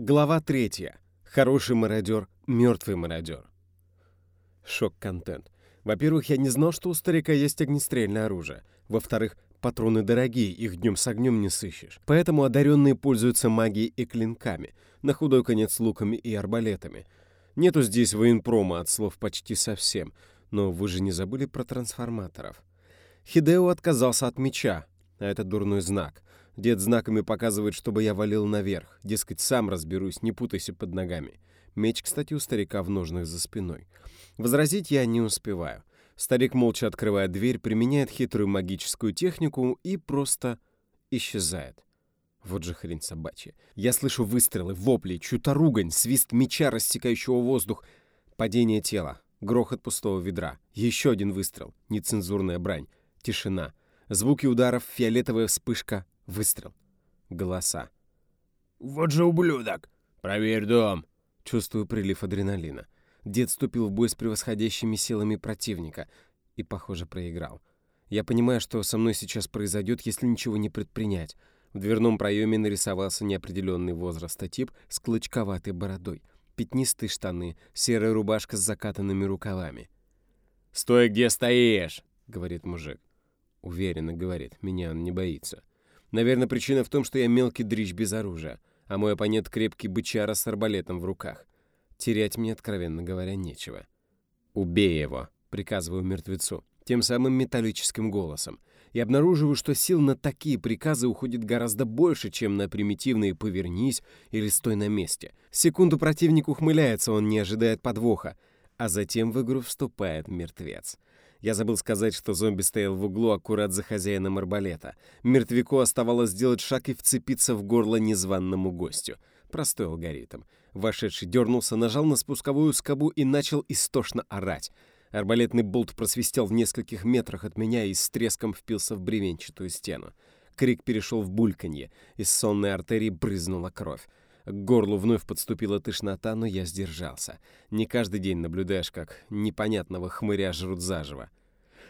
Глава третья. Хороший мародер, мертвый мародер. Шок-контент. Во-первых, я не знал, что у старика есть огнестрельное оружие. Во-вторых, патроны дорогие, их днем с огнем не сыщешь. Поэтому одаренные пользуются магией и клинками, на худой конец луками и арбалетами. Нету здесь военпрома от слов почти совсем, но вы же не забыли про трансформаторов. Хидео отказался от меча, а это дурной знак. Дед знаками показывает, чтобы я валил наверх. Дескать, сам разберусь, не путайся под ногами. Меч, кстати, у старика в ножнах за спиной. Возразить я не успеваю. Старик молча открывает дверь, применяет хитрую магическую технику и просто исчезает. Вот же хрень собачья. Я слышу выстрелы, вопли, чью-то ругань, свист меча, рассекающего воздух, падение тела, грохот пустого ведра, еще один выстрел, нецензурная брань, тишина, звуки ударов, фиолетовая вспышка, выстрел, голоса. «Вот же ублюдок! Проверь дом!» Чувствую прилив адреналина. Дед вступил в бой с превосходящими силами противника и, похоже, проиграл. Я понимаю, что со мной сейчас произойдет, если ничего не предпринять. В дверном проеме нарисовался неопределенный возраста тип с клочковатой бородой, пятнистые штаны, серая рубашка с закатанными рукавами. «Стой, где стоишь!» — говорит мужик. Уверенно говорит, меня он не боится. Наверное, причина в том, что я мелкий дрищ без оружия, а мой оппонент крепкий бычара с арбалетом в руках. Терять мне, откровенно говоря, нечего. «Убей его!» — приказываю мертвецу, тем самым металлическим голосом. И обнаруживаю, что сил на такие приказы уходит гораздо больше, чем на примитивные «повернись» или «стой на месте». Секунду противник ухмыляется, он не ожидает подвоха, а затем в игру вступает мертвец. Я забыл сказать, что зомби стоял в углу аккурат за хозяином арбалета. Мертвяку оставалось сделать шаг и вцепиться в горло незваному гостю. Простой алгоритм. Вошедший дернулся, нажал на спусковую скобу и начал истошно орать. Арбалетный болт просвистел в нескольких метрах от меня и с треском впился в бревенчатую стену. Крик перешел в бульканье, из сонной артерии брызнула кровь. К горлу вновь подступила тошнота, но я сдержался. Не каждый день наблюдаешь, как непонятного хмыря жрут заживо.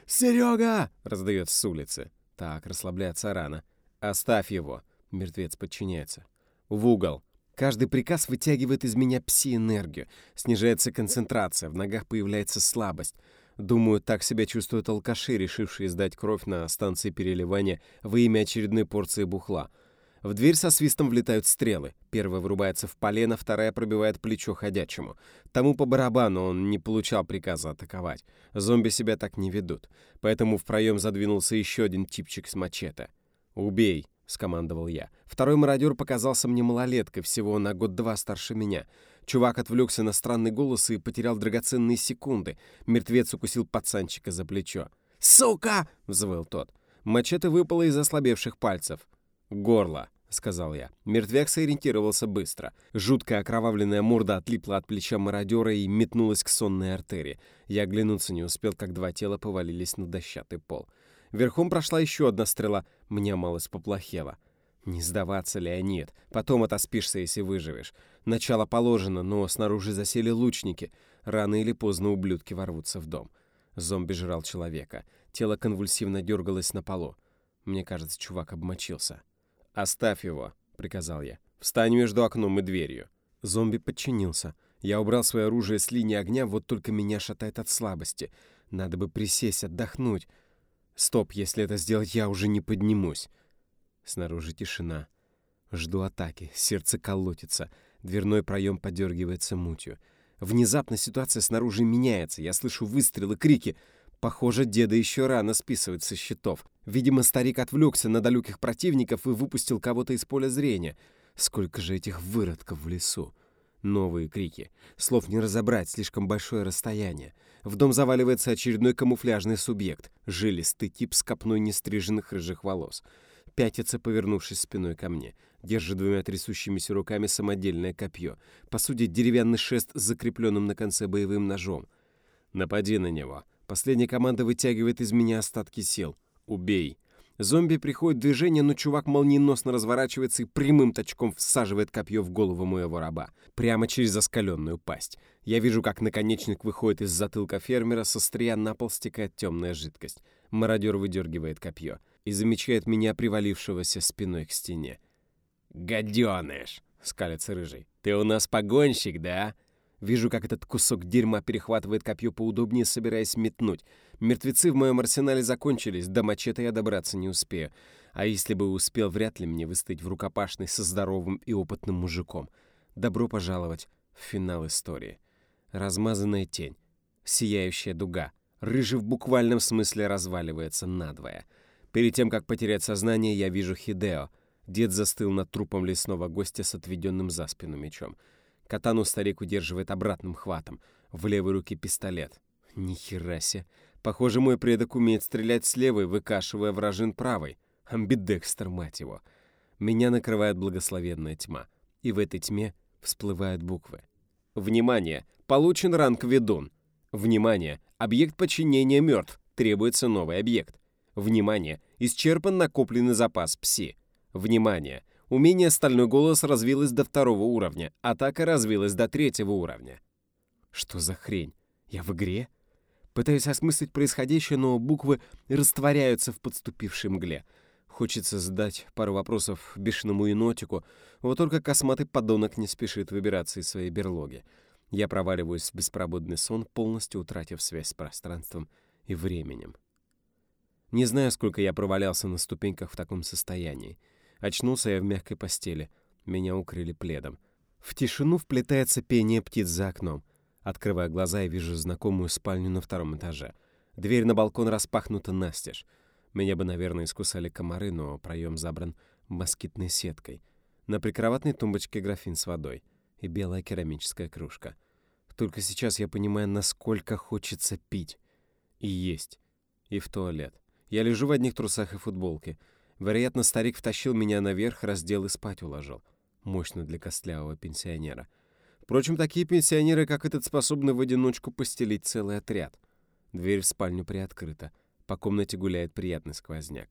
«Серега!» — раздается с улицы. Так, расслабляться рано. «Оставь его!» — мертвец подчиняется. «В угол!» Каждый приказ вытягивает из меня пси-энергию. Снижается концентрация, в ногах появляется слабость. Думаю, так себя чувствуют алкаши, решившие сдать кровь на станции переливания во имя очередной порции бухла — в дверь со свистом влетают стрелы. Первая врубается в полено, вторая пробивает плечо ходячему. Тому по барабану он не получал приказа атаковать. Зомби себя так не ведут. Поэтому в проем задвинулся еще один типчик с мачете. «Убей!» — скомандовал я. Второй мародер показался мне малолеткой, всего на год-два старше меня. Чувак отвлекся на странный голос и потерял драгоценные секунды. Мертвец укусил пацанчика за плечо. «Сука!» — взвыл тот. Мачете выпало из ослабевших пальцев. «Горло», — сказал я. Мертвяк сориентировался быстро. Жуткая окровавленная морда отлипла от плеча мародера и метнулась к сонной артерии. Я оглянуться не успел, как два тела повалились на дощатый пол. Верхом прошла еще одна стрела. Мне малость поплохело. Не сдаваться, Леонид. Потом отоспишься, если выживешь. Начало положено, но снаружи засели лучники. Рано или поздно ублюдки ворвутся в дом. Зомби жрал человека. Тело конвульсивно дергалось на полу. Мне кажется, чувак обмочился. «Оставь его», — приказал я. «Встань между окном и дверью». Зомби подчинился. Я убрал свое оружие с линии огня, вот только меня шатает от слабости. Надо бы присесть, отдохнуть. Стоп, если это сделать, я уже не поднимусь. Снаружи тишина. Жду атаки, сердце колотится, дверной проем подергивается мутью. Внезапно ситуация снаружи меняется, я слышу выстрелы, крики — Похоже, деда еще рано списывать со счетов. Видимо, старик отвлекся на далеких противников и выпустил кого-то из поля зрения. Сколько же этих выродков в лесу. Новые крики. Слов не разобрать, слишком большое расстояние. В дом заваливается очередной камуфляжный субъект. Жилистый тип с копной нестриженных рыжих волос. Пятится, повернувшись спиной ко мне. Держит двумя трясущимися руками самодельное копье. По сути, деревянный шест с закрепленным на конце боевым ножом. «Напади на него», Последняя команда вытягивает из меня остатки сил. «Убей!» Зомби приходит в движение, но чувак молниеносно разворачивается и прямым точком всаживает копье в голову моего раба. Прямо через оскаленную пасть. Я вижу, как наконечник выходит из затылка фермера, со стрия на пол стекает темная жидкость. Мародер выдергивает копье и замечает меня, привалившегося спиной к стене. «Гаденыш!» —— скалится рыжий. «Ты у нас погонщик, да?» Вижу, как этот кусок дерьма перехватывает копье поудобнее, собираясь метнуть. Мертвецы в моем арсенале закончились, до мачете я добраться не успею. А если бы успел, вряд ли мне выстоять в рукопашной со здоровым и опытным мужиком. Добро пожаловать в финал истории. Размазанная тень, сияющая дуга. Рыжий в буквальном смысле разваливается надвое. Перед тем, как потерять сознание, я вижу Хидео. Дед застыл над трупом лесного гостя с отведенным за спину мечом. Катану старик удерживает обратным хватом. В левой руке пистолет. Ни хера себе. Похоже, мой предок умеет стрелять с левой, выкашивая вражин правой. Амбидекстер, мать его. Меня накрывает благословенная тьма. И в этой тьме всплывают буквы. Внимание! Получен ранг ведун. Внимание! Объект подчинения мертв. Требуется новый объект. Внимание! Исчерпан накопленный запас пси. Внимание! Умение «Стальной голос» развилось до второго уровня, атака развилась до третьего уровня. Что за хрень? Я в игре? Пытаюсь осмыслить происходящее, но буквы растворяются в подступившей мгле. Хочется задать пару вопросов бешеному енотику, вот только косматый подонок не спешит выбираться из своей берлоги. Я проваливаюсь в беспробудный сон, полностью утратив связь с пространством и временем. Не знаю, сколько я провалялся на ступеньках в таком состоянии. Очнулся я в мягкой постели. Меня укрыли пледом. В тишину вплетается пение птиц за окном. Открывая глаза, я вижу знакомую спальню на втором этаже. Дверь на балкон распахнута настежь. Меня бы, наверное, искусали комары, но проем забран москитной сеткой. На прикроватной тумбочке графин с водой и белая керамическая кружка. Только сейчас я понимаю, насколько хочется пить. И есть. И в туалет. Я лежу в одних трусах и футболке. Вероятно, старик втащил меня наверх, раздел и спать уложил. Мощно для костлявого пенсионера. Впрочем, такие пенсионеры, как этот, способны в одиночку постелить целый отряд. Дверь в спальню приоткрыта. По комнате гуляет приятный сквозняк.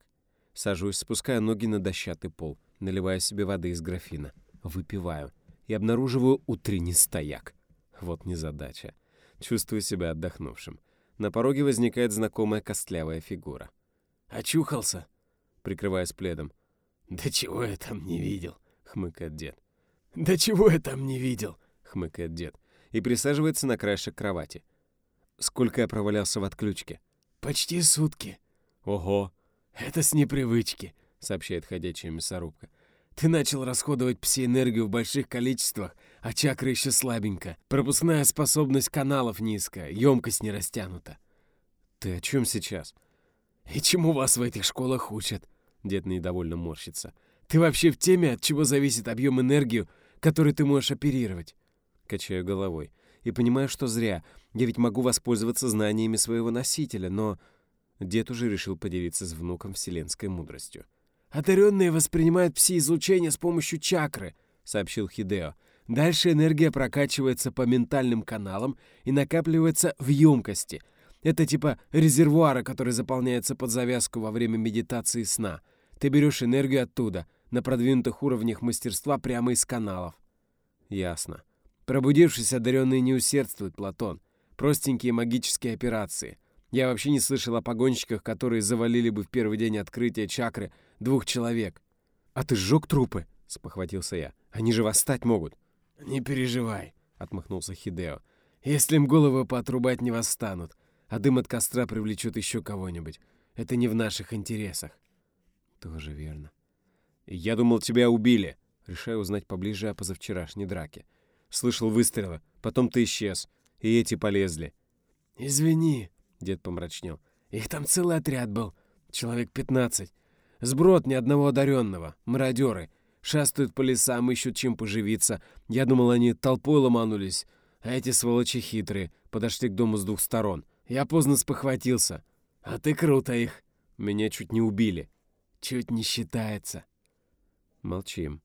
Сажусь, спуская ноги на дощатый пол, наливаю себе воды из графина, выпиваю и обнаруживаю утренний стояк. Вот незадача. Чувствую себя отдохнувшим. На пороге возникает знакомая костлявая фигура. «Очухался?» Прикрываясь пледом. «Да чего я там не видел?» — хмыкает дед. «Да чего я там не видел?» — хмыкает дед. И присаживается на краешек кровати. «Сколько я провалялся в отключке?» «Почти сутки». «Ого!» «Это с непривычки», — сообщает ходячая мясорубка. «Ты начал расходовать пси-энергию в больших количествах, а чакра еще слабенько. Пропускная способность каналов низкая, емкость не растянута». «Ты о чем сейчас?» «И чему вас в этих школах учат?» Дед недовольно морщится. «Ты вообще в теме, от чего зависит объем энергии, который ты можешь оперировать?» Качаю головой. И понимаю, что зря. Я ведь могу воспользоваться знаниями своего носителя, но... Дед уже решил поделиться с внуком вселенской мудростью. «Одаренные воспринимают пси-излучение с помощью чакры», — сообщил Хидео. «Дальше энергия прокачивается по ментальным каналам и накапливается в емкости — это типа резервуара, который заполняется под завязку во время медитации сна. Ты берешь энергию оттуда, на продвинутых уровнях мастерства прямо из каналов. Ясно. Пробудившись, одаренные не усердствуют, Платон. Простенькие магические операции. Я вообще не слышал о погонщиках, которые завалили бы в первый день открытия чакры двух человек. «А ты сжег трупы?» — спохватился я. «Они же восстать могут». «Не переживай», — отмахнулся Хидео. «Если им головы поотрубать не восстанут а дым от костра привлечет еще кого-нибудь. Это не в наших интересах. Тоже верно. Я думал, тебя убили. Решаю узнать поближе о позавчерашней драке. Слышал выстрелы, потом ты исчез, и эти полезли. Извини, дед помрачнел. Их там целый отряд был, человек пятнадцать. Сброд ни одного одаренного, мародеры. Шастают по лесам, ищут чем поживиться. Я думал, они толпой ломанулись, а эти сволочи хитрые, подошли к дому с двух сторон. Я поздно спохватился. А ты круто их. Меня чуть не убили. Чуть не считается. Молчим.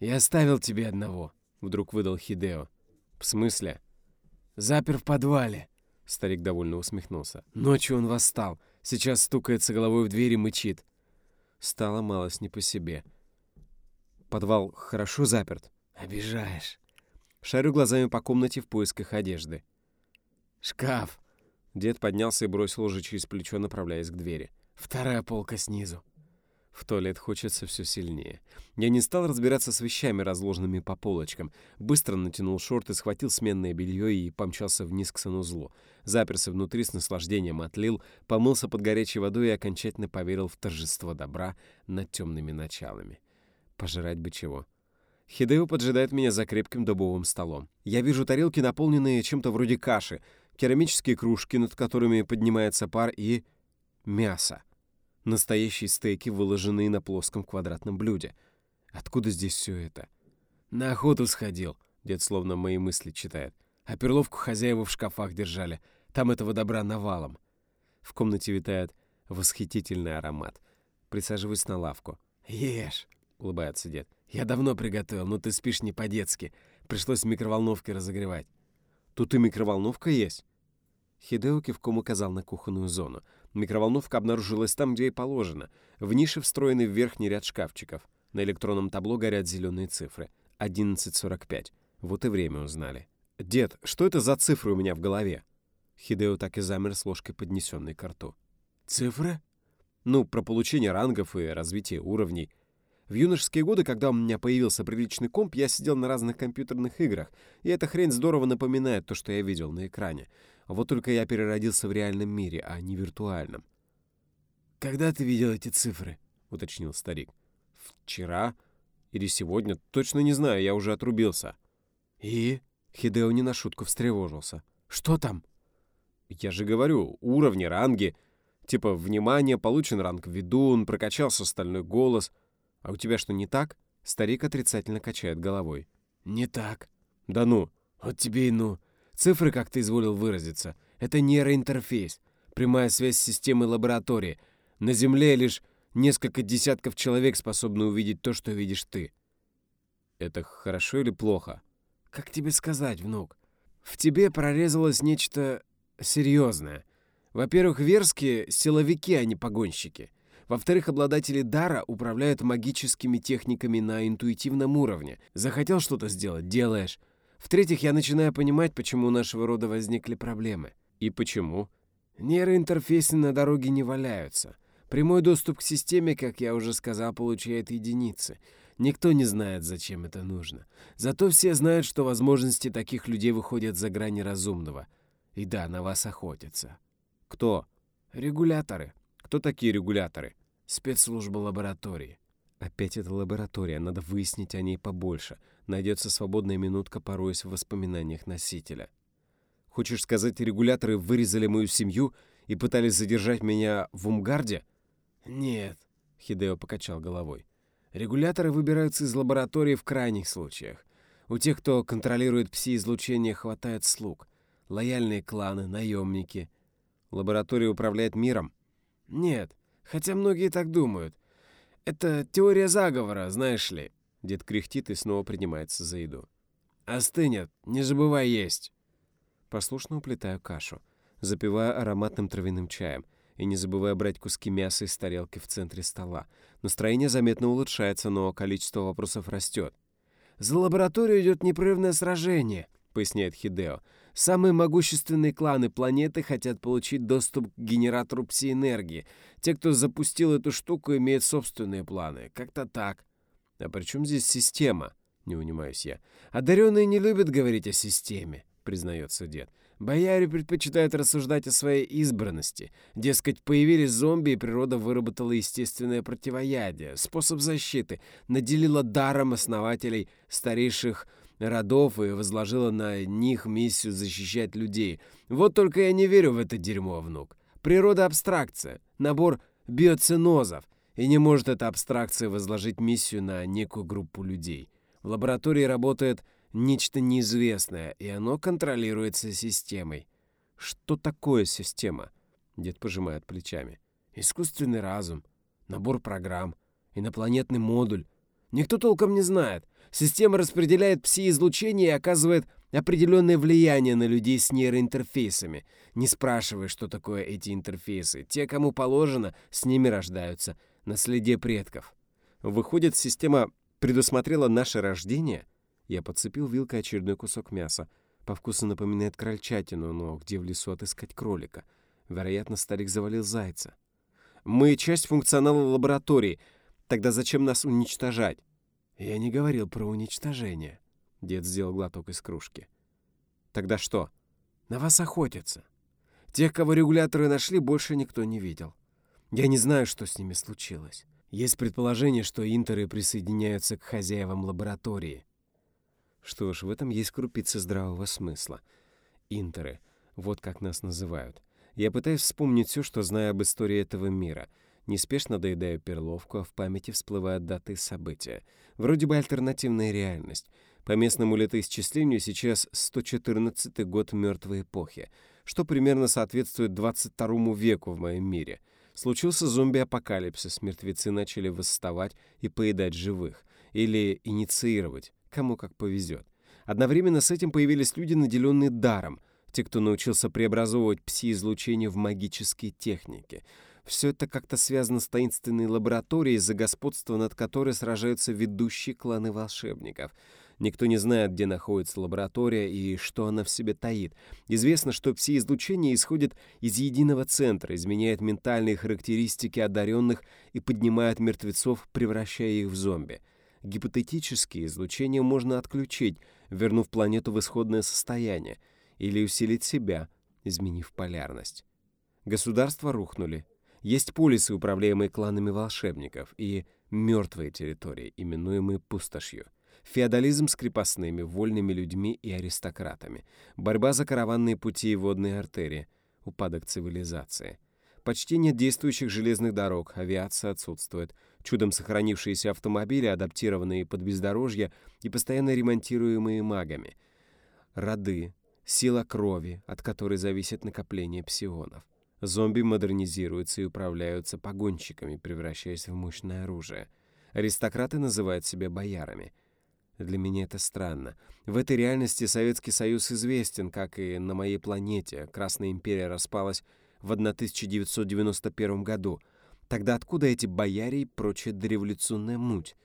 Я оставил тебе одного, вдруг выдал Хидео. В смысле? Запер в подвале. Старик довольно усмехнулся. Ночью он восстал. Сейчас стукается головой в дверь и мычит. Стало малость не по себе. Подвал хорошо заперт? Обижаешь. Шарю глазами по комнате в поисках одежды. Шкаф. Дед поднялся и бросил уже через плечо, направляясь к двери. «Вторая полка снизу». В туалет хочется все сильнее. Я не стал разбираться с вещами, разложенными по полочкам. Быстро натянул шорты, схватил сменное белье и помчался вниз к санузлу. Заперся внутри с наслаждением отлил, помылся под горячей водой и окончательно поверил в торжество добра над темными началами. Пожрать бы чего. Хидео поджидает меня за крепким дубовым столом. Я вижу тарелки, наполненные чем-то вроде каши, керамические кружки, над которыми поднимается пар, и мясо. Настоящие стейки, выложенные на плоском квадратном блюде. Откуда здесь все это? На охоту сходил, дед словно мои мысли читает. А перловку хозяева в шкафах держали. Там этого добра навалом. В комнате витает восхитительный аромат. Присаживаюсь на лавку. «Ешь!» — улыбается дед. «Я давно приготовил, но ты спишь не по-детски. Пришлось в микроволновке разогревать». «Тут и микроволновка есть?» Хидео кивком указал на кухонную зону. Микроволновка обнаружилась там, где и положено. В нише встроенный в верхний ряд шкафчиков. На электронном табло горят зеленые цифры. 11.45. Вот и время узнали. «Дед, что это за цифры у меня в голове?» Хидео так и замер с ложкой, поднесенной к рту. «Цифры?» «Ну, про получение рангов и развитие уровней. В юношеские годы, когда у меня появился приличный комп, я сидел на разных компьютерных играх, и эта хрень здорово напоминает то, что я видел на экране. Вот только я переродился в реальном мире, а не виртуальном. «Когда ты видел эти цифры?» — уточнил старик. «Вчера или сегодня? Точно не знаю, я уже отрубился». «И?» — Хидео не на шутку встревожился. «Что там?» «Я же говорю, уровни, ранги. Типа, внимание, получен ранг ведун, прокачался стальной голос. А у тебя что, не так?» Старик отрицательно качает головой. «Не так». «Да ну!» «Вот тебе и ну. Цифры, как ты изволил выразиться, это нейроинтерфейс, прямая связь с системой лаборатории. На Земле лишь несколько десятков человек способны увидеть то, что видишь ты. Это хорошо или плохо? Как тебе сказать, внук? В тебе прорезалось нечто серьезное. Во-первых, верские — силовики, а не погонщики. Во-вторых, обладатели дара управляют магическими техниками на интуитивном уровне. Захотел что-то сделать — делаешь. В-третьих, я начинаю понимать, почему у нашего рода возникли проблемы. И почему? Нейроинтерфейсы на дороге не валяются. Прямой доступ к системе, как я уже сказал, получает единицы. Никто не знает, зачем это нужно. Зато все знают, что возможности таких людей выходят за грани разумного. И да, на вас охотятся. Кто? Регуляторы. Кто такие регуляторы? Спецслужба лаборатории. Опять эта лаборатория, надо выяснить о ней побольше. Найдется свободная минутка, пороясь в воспоминаниях носителя. Хочешь сказать, регуляторы вырезали мою семью и пытались задержать меня в Умгарде? Нет, Хидео покачал головой. Регуляторы выбираются из лаборатории в крайних случаях. У тех, кто контролирует пси-излучение, хватает слуг. Лояльные кланы, наемники. Лаборатория управляет миром? Нет, хотя многие так думают. Это теория заговора, знаешь ли. Дед кряхтит и снова принимается за еду. Остынет, не забывай есть. Послушно уплетаю кашу, запивая ароматным травяным чаем и не забывая брать куски мяса из тарелки в центре стола. Настроение заметно улучшается, но количество вопросов растет. «За лабораторию идет непрерывное сражение», — поясняет Хидео. Самые могущественные кланы планеты хотят получить доступ к генератору пси-энергии. Те, кто запустил эту штуку, имеют собственные планы. Как-то так. А при чем здесь система? Не унимаюсь я. Одаренные не любят говорить о системе, признается дед. Бояре предпочитают рассуждать о своей избранности. Дескать, появились зомби, и природа выработала естественное противоядие, способ защиты, наделила даром основателей старейших родов и возложила на них миссию защищать людей. Вот только я не верю в это дерьмо, внук. Природа — абстракция, набор биоцинозов, и не может эта абстракция возложить миссию на некую группу людей. В лаборатории работает нечто неизвестное, и оно контролируется системой. Что такое система? Дед пожимает плечами. Искусственный разум, набор программ, инопланетный модуль. Никто толком не знает. Система распределяет пси-излучение и оказывает определенное влияние на людей с нейроинтерфейсами. Не спрашивай, что такое эти интерфейсы. Те, кому положено, с ними рождаются. Наследие предков. Выходит, система предусмотрела наше рождение? Я подцепил вилкой очередной кусок мяса. По вкусу напоминает крольчатину, но где в лесу отыскать кролика? Вероятно, старик завалил зайца. Мы часть функционала лаборатории — Тогда зачем нас уничтожать? Я не говорил про уничтожение. Дед сделал глоток из кружки. Тогда что? На вас охотятся. Тех, кого регуляторы нашли, больше никто не видел. Я не знаю, что с ними случилось. Есть предположение, что интеры присоединяются к хозяевам лаборатории. Что ж, в этом есть крупица здравого смысла. Интеры. Вот как нас называют. Я пытаюсь вспомнить все, что знаю об истории этого мира. Неспешно доедаю перловку, а в памяти всплывают даты события. Вроде бы альтернативная реальность. По местному летоисчислению сейчас 114 год мертвой эпохи, что примерно соответствует 22 веку в моем мире. Случился зомби-апокалипсис, мертвецы начали восставать и поедать живых. Или инициировать, кому как повезет. Одновременно с этим появились люди, наделенные даром — те, кто научился преобразовывать пси-излучение в магические техники. Все это как-то связано с таинственной лабораторией, за господство над которой сражаются ведущие кланы волшебников. Никто не знает, где находится лаборатория и что она в себе таит. Известно, что пси-излучение исходит из единого центра, изменяет ментальные характеристики одаренных и поднимает мертвецов, превращая их в зомби. Гипотетически излучение можно отключить, вернув планету в исходное состояние — или усилить себя, изменив полярность. Государства рухнули. Есть полисы, управляемые кланами волшебников, и мертвые территории, именуемые пустошью. Феодализм с крепостными, вольными людьми и аристократами. Борьба за караванные пути и водные артерии. Упадок цивилизации. Почти нет действующих железных дорог, авиация отсутствует. Чудом сохранившиеся автомобили, адаптированные под бездорожье и постоянно ремонтируемые магами. Роды, Сила крови, от которой зависит накопление псионов. Зомби модернизируются и управляются погонщиками, превращаясь в мощное оружие. Аристократы называют себя боярами. Для меня это странно. В этой реальности Советский Союз известен, как и на моей планете. Красная империя распалась в 1991 году. Тогда откуда эти бояре и прочая дореволюционная муть?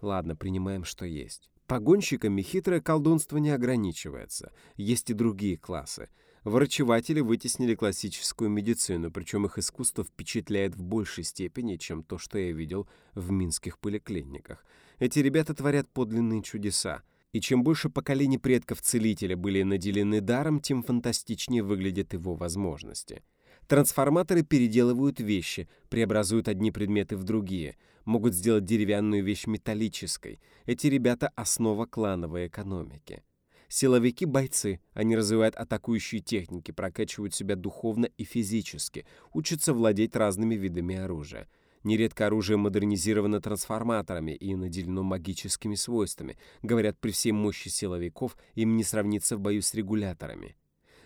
Ладно, принимаем, что есть. Погонщиками хитрое колдунство не ограничивается. Есть и другие классы. Врачеватели вытеснили классическую медицину, причем их искусство впечатляет в большей степени, чем то, что я видел в минских поликлиниках. Эти ребята творят подлинные чудеса. И чем больше поколений предков целителя были наделены даром, тем фантастичнее выглядят его возможности. Трансформаторы переделывают вещи, преобразуют одни предметы в другие, могут сделать деревянную вещь металлической. Эти ребята — основа клановой экономики. Силовики — бойцы, они развивают атакующие техники, прокачивают себя духовно и физически, учатся владеть разными видами оружия. Нередко оружие модернизировано трансформаторами и наделено магическими свойствами. Говорят, при всей мощи силовиков им не сравнится в бою с регуляторами.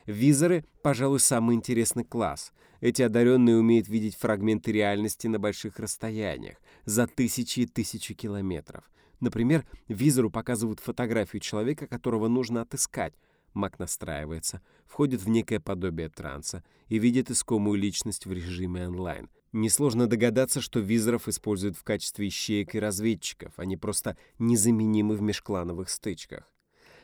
Визоры, пожалуй, самый интересный класс. Эти одаренные умеют видеть фрагменты реальности на больших расстояниях, за тысячи и тысячи километров. Например, визору показывают фотографию человека, которого нужно отыскать. Маг настраивается, входит в некое подобие транса и видит искомую личность в режиме онлайн. Несложно догадаться, что визоров используют в качестве ищеек и разведчиков, они просто незаменимы в межклановых стычках.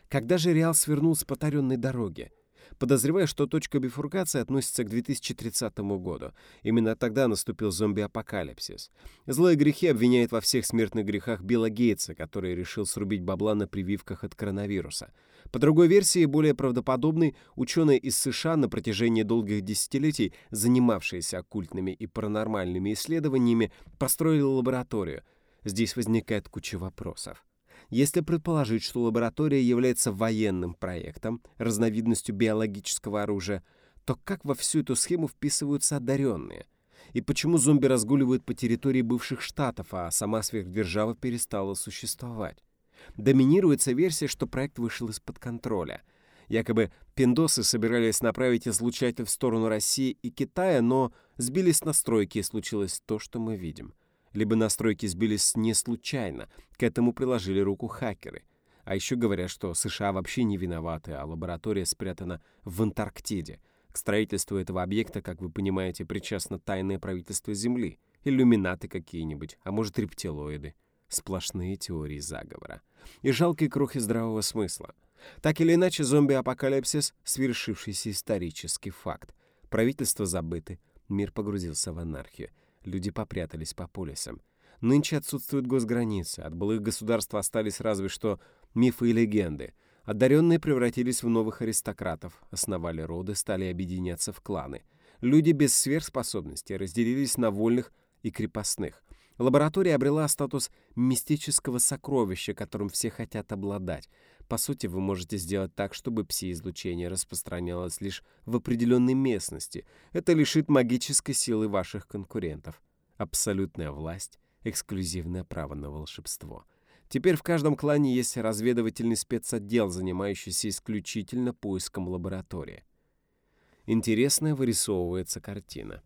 Когда же Реал свернул с потаренной дороги? Подозреваю, что точка бифуркации относится к 2030 году. Именно тогда наступил зомби-апокалипсис. Злые грехи обвиняет во всех смертных грехах Билла Гейтса, который решил срубить бабла на прививках от коронавируса. По другой версии, более правдоподобной, ученые из США на протяжении долгих десятилетий, занимавшиеся оккультными и паранормальными исследованиями, построили лабораторию. Здесь возникает куча вопросов. Если предположить, что лаборатория является военным проектом, разновидностью биологического оружия, то как во всю эту схему вписываются одаренные? И почему зомби разгуливают по территории бывших штатов, а сама сверхдержава перестала существовать? Доминируется версия, что проект вышел из-под контроля. Якобы пиндосы собирались направить излучатель в сторону России и Китая, но сбились настройки, и случилось то, что мы видим — либо настройки сбились не случайно, к этому приложили руку хакеры. А еще говорят, что США вообще не виноваты, а лаборатория спрятана в Антарктиде. К строительству этого объекта, как вы понимаете, причастно тайное правительство Земли, иллюминаты какие-нибудь, а может рептилоиды. Сплошные теории заговора. И жалкие крохи здравого смысла. Так или иначе, зомби-апокалипсис — свершившийся исторический факт. Правительства забыты, мир погрузился в анархию. Люди попрятались по полисам. Нынче отсутствуют госграницы, от былых государств остались разве что мифы и легенды. Одаренные превратились в новых аристократов, основали роды, стали объединяться в кланы. Люди без сверхспособностей разделились на вольных и крепостных. Лаборатория обрела статус мистического сокровища, которым все хотят обладать. По сути, вы можете сделать так, чтобы пси-излучение распространялось лишь в определенной местности. Это лишит магической силы ваших конкурентов. Абсолютная власть, эксклюзивное право на волшебство. Теперь в каждом клане есть разведывательный спецотдел, занимающийся исключительно поиском лаборатории. Интересная вырисовывается картина.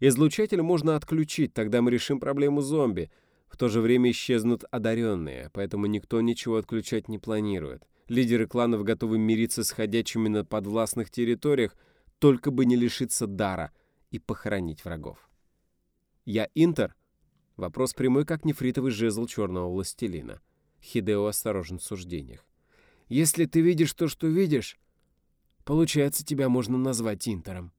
Излучатель можно отключить, тогда мы решим проблему зомби. В то же время исчезнут одаренные, поэтому никто ничего отключать не планирует. Лидеры кланов готовы мириться с ходячими на подвластных территориях, только бы не лишиться дара и похоронить врагов. «Я Интер?» Вопрос прямой, как нефритовый жезл черного властелина. Хидео осторожен в суждениях. «Если ты видишь то, что видишь, получается, тебя можно назвать Интером».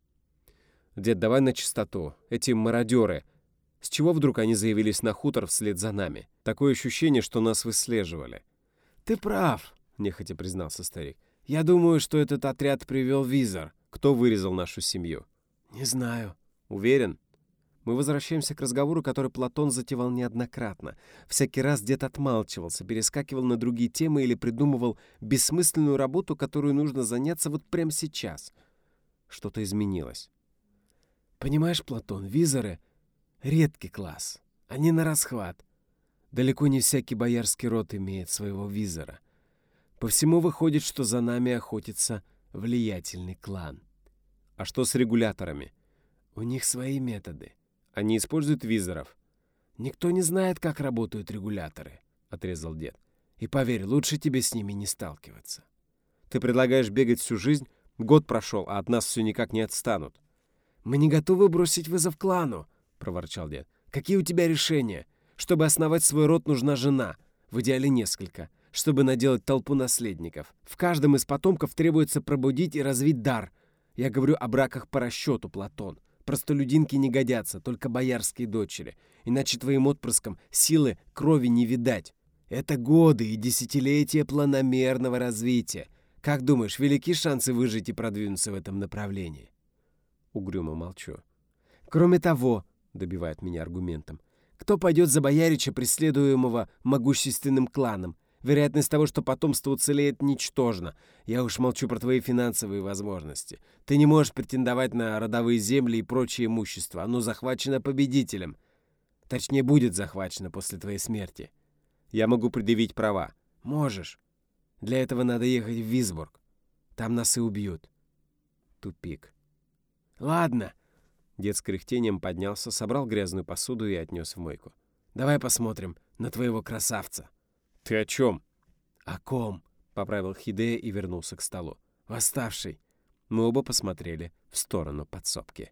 «Дед, давай на чистоту. Эти мародеры. С чего вдруг они заявились на хутор вслед за нами? Такое ощущение, что нас выслеживали». «Ты прав», — нехотя признался старик. «Я думаю, что этот отряд привел визор. Кто вырезал нашу семью?» «Не знаю». «Уверен?» Мы возвращаемся к разговору, который Платон затевал неоднократно. Всякий раз дед отмалчивался, перескакивал на другие темы или придумывал бессмысленную работу, которую нужно заняться вот прямо сейчас. Что-то изменилось. Понимаешь, Платон, визоры — редкий класс. Они на расхват. Далеко не всякий боярский род имеет своего визора. По всему выходит, что за нами охотится влиятельный клан. А что с регуляторами? У них свои методы. Они используют визоров. Никто не знает, как работают регуляторы, — отрезал дед. И поверь, лучше тебе с ними не сталкиваться. Ты предлагаешь бегать всю жизнь? Год прошел, а от нас все никак не отстанут. Мы не готовы бросить вызов клану, — проворчал дед. Какие у тебя решения? Чтобы основать свой род, нужна жена. В идеале несколько. Чтобы наделать толпу наследников. В каждом из потомков требуется пробудить и развить дар. Я говорю о браках по расчету, Платон. Простолюдинки не годятся, только боярские дочери. Иначе твоим отпрыскам силы крови не видать. Это годы и десятилетия планомерного развития. Как думаешь, велики шансы выжить и продвинуться в этом направлении? Угрюмо молчу. Кроме того, добивает меня аргументом, кто пойдет за боярича, преследуемого могущественным кланом? Вероятность того, что потомство уцелеет, ничтожна. Я уж молчу про твои финансовые возможности. Ты не можешь претендовать на родовые земли и прочее имущество. Оно захвачено победителем. Точнее, будет захвачено после твоей смерти. Я могу предъявить права. Можешь. Для этого надо ехать в Висбург. Там нас и убьют. Тупик. Ладно. Дед с кряхтением поднялся, собрал грязную посуду и отнес в мойку. Давай посмотрим на твоего красавца. «Ты о чем?» «О ком?» — поправил Хидея и вернулся к столу. «Восставший». Мы оба посмотрели в сторону подсобки.